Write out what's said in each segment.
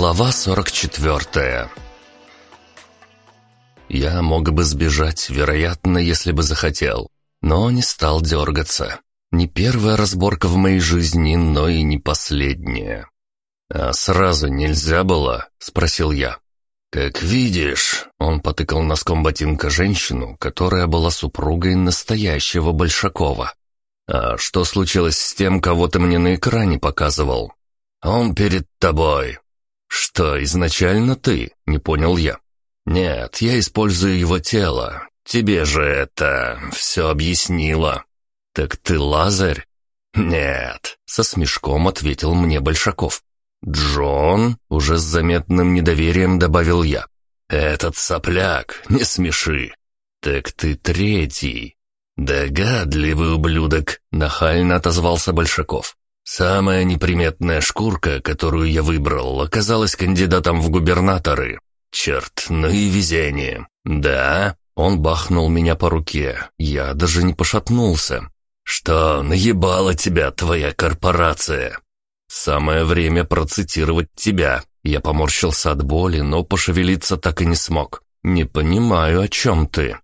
Глава 44 Я мог бы сбежать, вероятно, если бы захотел, но не стал дергаться. Не первая разборка в моей жизни, но и не последняя. «А сразу нельзя было?» — спросил я. «Как видишь», — он потыкал носком ботинка женщину, которая была супругой настоящего Большакова. «А что случилось с тем, кого ты мне на экране показывал?» «Он перед тобой». «Что, изначально ты?» — не понял я. «Нет, я использую его тело. Тебе же это все объяснило». «Так ты Лазарь?» «Нет», — со смешком ответил мне Большаков. «Джон?» — уже с заметным недоверием добавил я. «Этот сопляк, не смеши». «Так ты третий». «Догадливый ублюдок», — нахально отозвался Большаков. Самая неприметная шкурка, которую я выбрал, оказалась кандидатом в губернаторы. Черт, ну и везение. Да, он бахнул меня по руке. Я даже не пошатнулся. Что, наебала тебя твоя корпорация? Самое время процитировать тебя. Я поморщился от боли, но пошевелиться так и не смог. Не понимаю, о чем ты.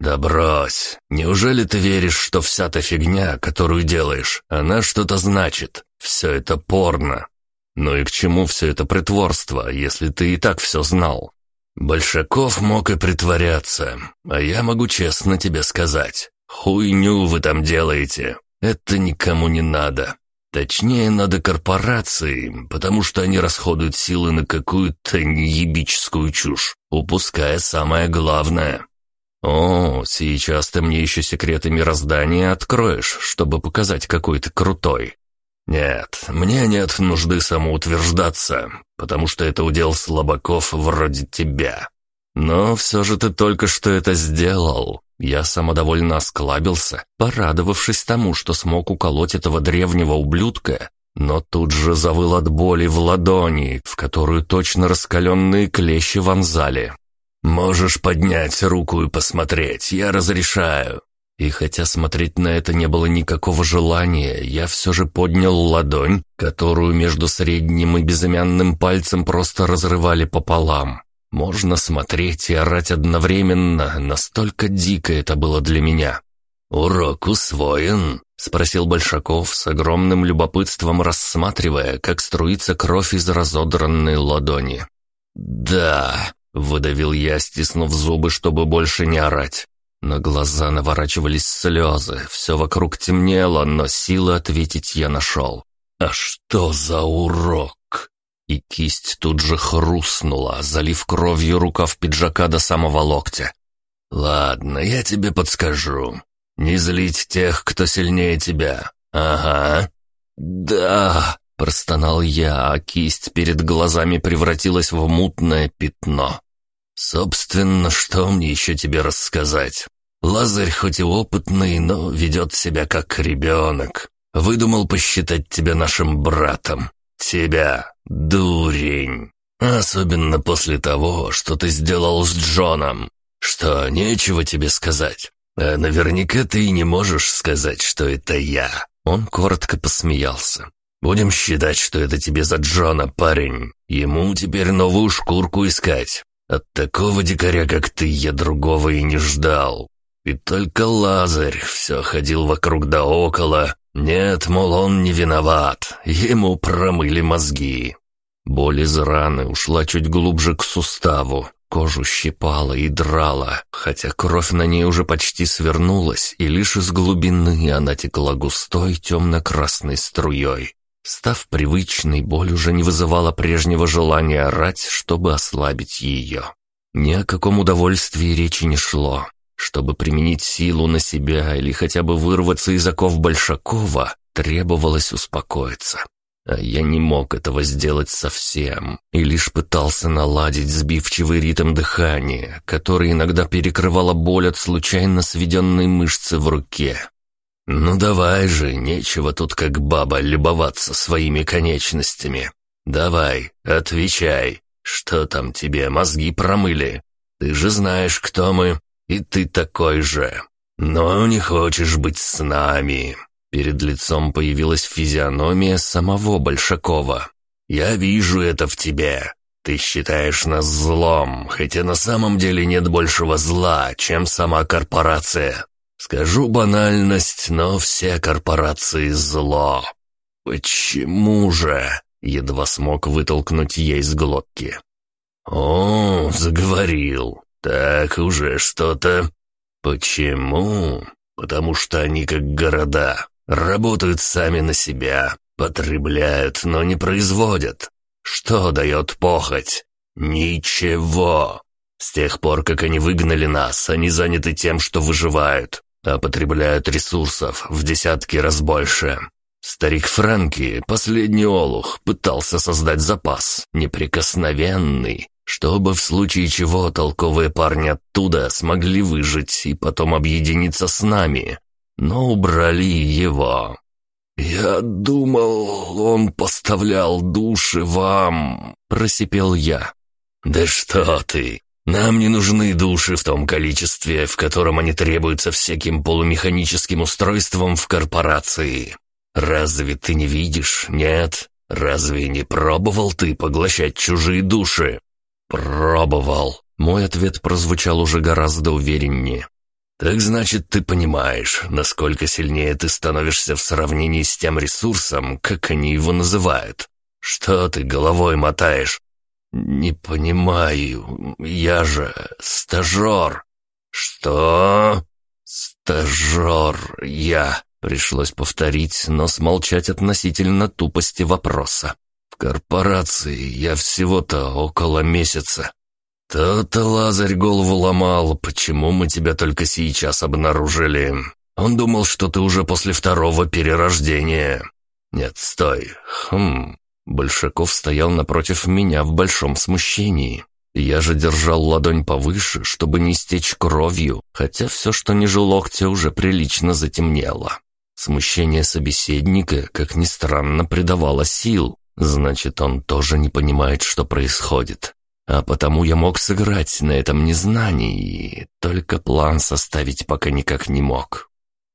«Да брось! Неужели ты веришь, что вся та фигня, которую делаешь, она что-то значит? Все это порно. Ну и к чему все это притворство, если ты и так все знал? Большаков мог и притворяться, а я могу честно тебе сказать. Хуйню вы там делаете. Это никому не надо. Точнее, надо корпорации, потому что они расходуют силы на какую-то неебическую чушь, упуская самое главное. «О, сейчас ты мне еще секреты мироздания откроешь, чтобы показать, какой ты крутой». «Нет, мне нет нужды самоутверждаться, потому что это удел слабаков вроде тебя. Но все же ты только что это сделал». Я самодовольно осклабился, порадовавшись тому, что смог уколоть этого древнего ублюдка, но тут же завыл от боли в ладони, в которую точно раскаленные клещи вонзали. «Можешь поднять руку и посмотреть, я разрешаю». И хотя смотреть на это не было никакого желания, я все же поднял ладонь, которую между средним и безымянным пальцем просто разрывали пополам. Можно смотреть и орать одновременно, настолько дико это было для меня. «Урок усвоен?» — спросил Большаков с огромным любопытством, рассматривая, как струится кровь из разодранной ладони. «Да», Выдавил я, стиснув зубы, чтобы больше не орать. На глаза наворачивались слезы, все вокруг темнело, но силы ответить я нашел. «А что за урок?» И кисть тут же хрустнула, залив кровью рукав пиджака до самого локтя. «Ладно, я тебе подскажу. Не злить тех, кто сильнее тебя. Ага». «Да», — простонал я, а кисть перед глазами превратилась в мутное пятно. «Собственно, что мне еще тебе рассказать? Лазарь хоть и опытный, но ведет себя как ребенок. Выдумал посчитать тебя нашим братом. Тебя, дурень. Особенно после того, что ты сделал с Джоном. Что, нечего тебе сказать? А наверняка ты и не можешь сказать, что это я». Он коротко посмеялся. «Будем считать, что это тебе за Джона, парень. Ему теперь новую шкурку искать. От такого дикаря, как ты, я другого и не ждал. И только Лазарь все ходил вокруг да около. Нет, мол, он не виноват. Ему промыли мозги. Боль из раны ушла чуть глубже к суставу. Кожу щипала и драла, хотя кровь на ней уже почти свернулась, и лишь из глубины она текла густой темно-красной струей. Став привычной, боль уже не вызывала прежнего желания орать, чтобы ослабить ее. Ни о каком удовольствии речи не шло. Чтобы применить силу на себя или хотя бы вырваться из оков Большакова, требовалось успокоиться. А я не мог этого сделать совсем, и лишь пытался наладить сбивчивый ритм дыхания, который иногда перекрывала боль от случайно сведенной мышцы в руке. «Ну давай же, нечего тут как баба любоваться своими конечностями. Давай, отвечай, что там тебе мозги промыли? Ты же знаешь, кто мы, и ты такой же. Но не хочешь быть с нами». Перед лицом появилась физиономия самого Большакова. «Я вижу это в тебе. Ты считаешь нас злом, хотя на самом деле нет большего зла, чем сама корпорация. Скажу банальность, но все корпорации зло. Почему же? Едва смог вытолкнуть ей из глотки. О, заговорил. Так уже что-то. Почему? Потому что они как города. Работают сами на себя. Потребляют, но не производят. Что дает похоть? Ничего. С тех пор, как они выгнали нас, они заняты тем, что выживают, а потребляют ресурсов в десятки раз больше. Старик Франки, последний олух, пытался создать запас, неприкосновенный, чтобы в случае чего толковые парни оттуда смогли выжить и потом объединиться с нами. Но убрали его. «Я думал, он поставлял души вам», — просипел я. «Да что ты! Нам не нужны души в том количестве, в котором они требуются всяким полумеханическим устройством в корпорации. Разве ты не видишь? Нет? Разве не пробовал ты поглощать чужие души?» «Пробовал». Мой ответ прозвучал уже гораздо увереннее. «Так значит, ты понимаешь, насколько сильнее ты становишься в сравнении с тем ресурсом, как они его называют. Что ты головой мотаешь?» «Не понимаю, я же стажер». «Что?» «Стажер я», — пришлось повторить, но смолчать относительно тупости вопроса. «В корпорации я всего-то около месяца. «То-то Лазарь голову ломал, почему мы тебя только сейчас обнаружили. Он думал, что ты уже после второго перерождения». «Нет, стой. Хм...» Большаков стоял напротив меня в большом смущении. Я же держал ладонь повыше, чтобы не стечь кровью, хотя все, что ниже локтя, уже прилично затемнело. Смущение собеседника, как ни странно, придавало сил. Значит, он тоже не понимает, что происходит а потому я мог сыграть на этом незнании, только план составить пока никак не мог.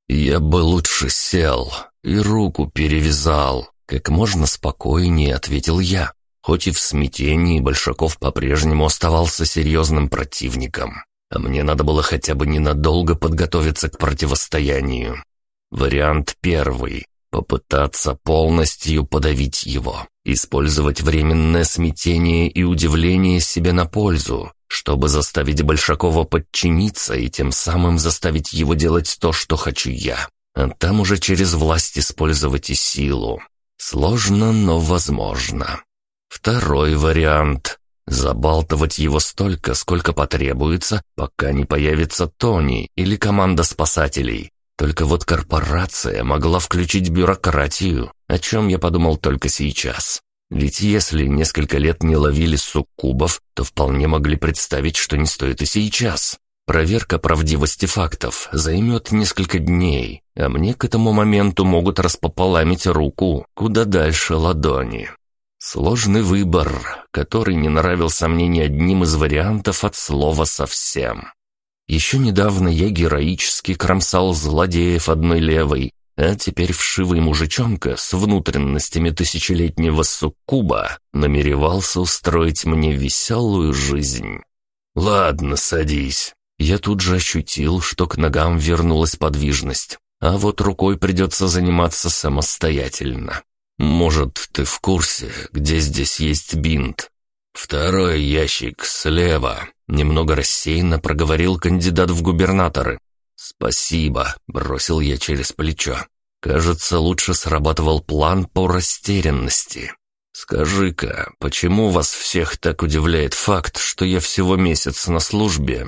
Я бы лучше сел и руку перевязал, как можно спокойнее ответил я, хоть и в смятении Большаков по-прежнему оставался серьезным противником, а мне надо было хотя бы ненадолго подготовиться к противостоянию. Вариант первый — попытаться полностью подавить его. Использовать временное смятение и удивление себе на пользу, чтобы заставить Большакова подчиниться и тем самым заставить его делать то, что хочу я. А там уже через власть использовать и силу. Сложно, но возможно. Второй вариант – забалтывать его столько, сколько потребуется, пока не появится Тони или команда спасателей. Только вот корпорация могла включить бюрократию, о чем я подумал только сейчас. Ведь если несколько лет не ловили суккубов, то вполне могли представить, что не стоит и сейчас. Проверка правдивости фактов займет несколько дней, а мне к этому моменту могут распополамить руку куда дальше ладони. Сложный выбор, который не нравился мне ни одним из вариантов от слова совсем. Еще недавно я героически кромсал злодеев одной левой, а теперь вшивый мужичонка с внутренностями тысячелетнего суккуба намеревался устроить мне веселую жизнь. «Ладно, садись». Я тут же ощутил, что к ногам вернулась подвижность, а вот рукой придется заниматься самостоятельно. «Может, ты в курсе, где здесь есть бинт?» «Второй ящик слева», — немного рассеянно проговорил кандидат в губернаторы. «Спасибо», — бросил я через плечо. «Кажется, лучше срабатывал план по растерянности. Скажи-ка, почему вас всех так удивляет факт, что я всего месяц на службе?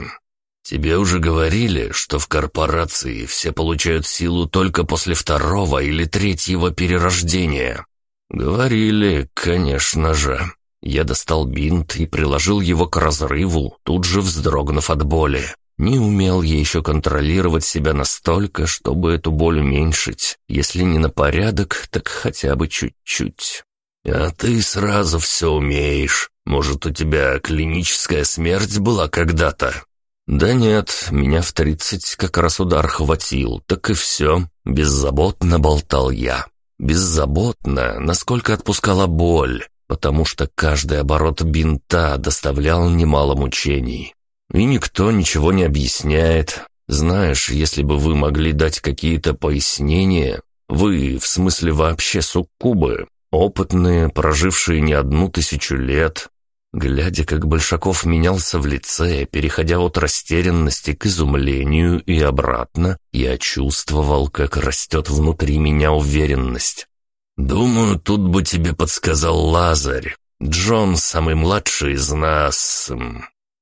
Тебе уже говорили, что в корпорации все получают силу только после второго или третьего перерождения?» «Говорили, конечно же». Я достал бинт и приложил его к разрыву, тут же вздрогнув от боли. Не умел я еще контролировать себя настолько, чтобы эту боль уменьшить, если не на порядок, так хотя бы чуть-чуть. А ты сразу все умеешь. Может, у тебя клиническая смерть была когда-то? Да нет, меня в тридцать как раз удар хватил, так и все. Беззаботно болтал я. Беззаботно, насколько отпускала боль. потому что каждый оборот бинта доставлял немало мучений. И никто ничего не объясняет. Знаешь, если бы вы могли дать какие-то пояснения, вы, в смысле вообще суккубы, опытные, прожившие не одну тысячу лет, Глядя, как Большаков менялся в лице, переходя от растерянности к изумлению и обратно, я чувствовал, как растет внутри меня уверенность. «Думаю, тут бы тебе подсказал Лазарь. Джон самый младший из нас.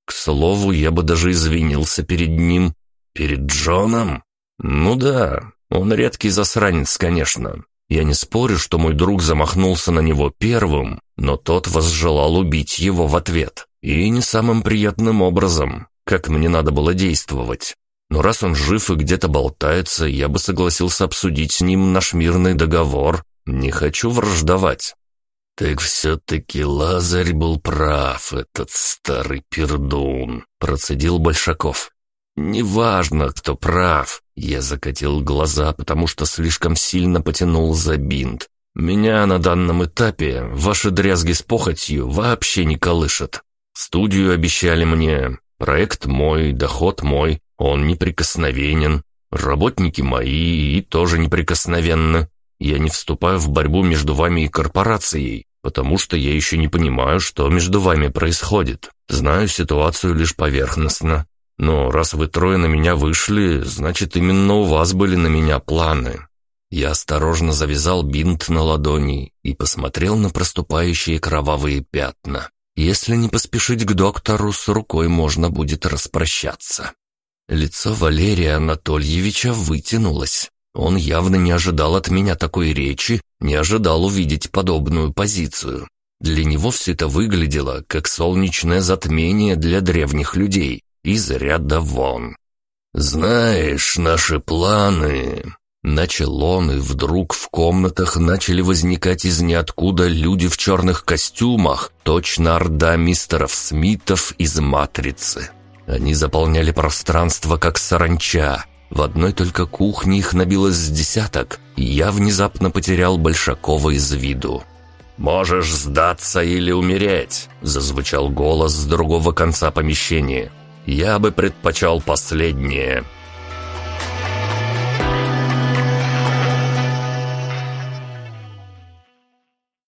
К слову, я бы даже извинился перед ним. Перед Джоном? Ну да, он редкий засранец, конечно. Я не спорю, что мой друг замахнулся на него первым, но тот возжелал убить его в ответ. И не самым приятным образом, как мне надо было действовать. Но раз он жив и где-то болтается, я бы согласился обсудить с ним наш мирный договор. Не хочу враждовать. «Так все-таки Лазарь был прав, этот старый пердун», — процедил Большаков. «Неважно, кто прав». Я закатил глаза, потому что слишком сильно потянул за бинт. Меня на данном этапе ваши дрязги с похотью вообще не колышет. Студию обещали мне, проект мой, доход мой, он неприкосновенен. Работники мои и тоже неприкосновенны. Я не вступаю в борьбу между вами и корпорацией, потому что я еще не понимаю, что между вами происходит. Знаю ситуацию лишь поверхностно. Но раз вы трое на меня вышли, значит, именно у вас были на меня планы. Я осторожно завязал бинт на ладони и посмотрел на проступающие кровавые пятна. Если не поспешить к доктору, с рукой можно будет распрощаться. Лицо Валерия Анатольевича вытянулось. Он явно не ожидал от меня такой речи, не ожидал увидеть подобную позицию. Для него все это выглядело, как солнечное затмение для древних людей, из ряда вон. «Знаешь, наши планы...» Начал он, и вдруг в комнатах начали возникать из ниоткуда люди в черных костюмах, точно орда мистеров Смитов из «Матрицы». Они заполняли пространство, как саранча. В одной только кухне их набилось с десяток, и я внезапно потерял Большакова из виду. «Можешь сдаться или умереть», — зазвучал голос с другого конца помещения. «Я бы предпочел последнее».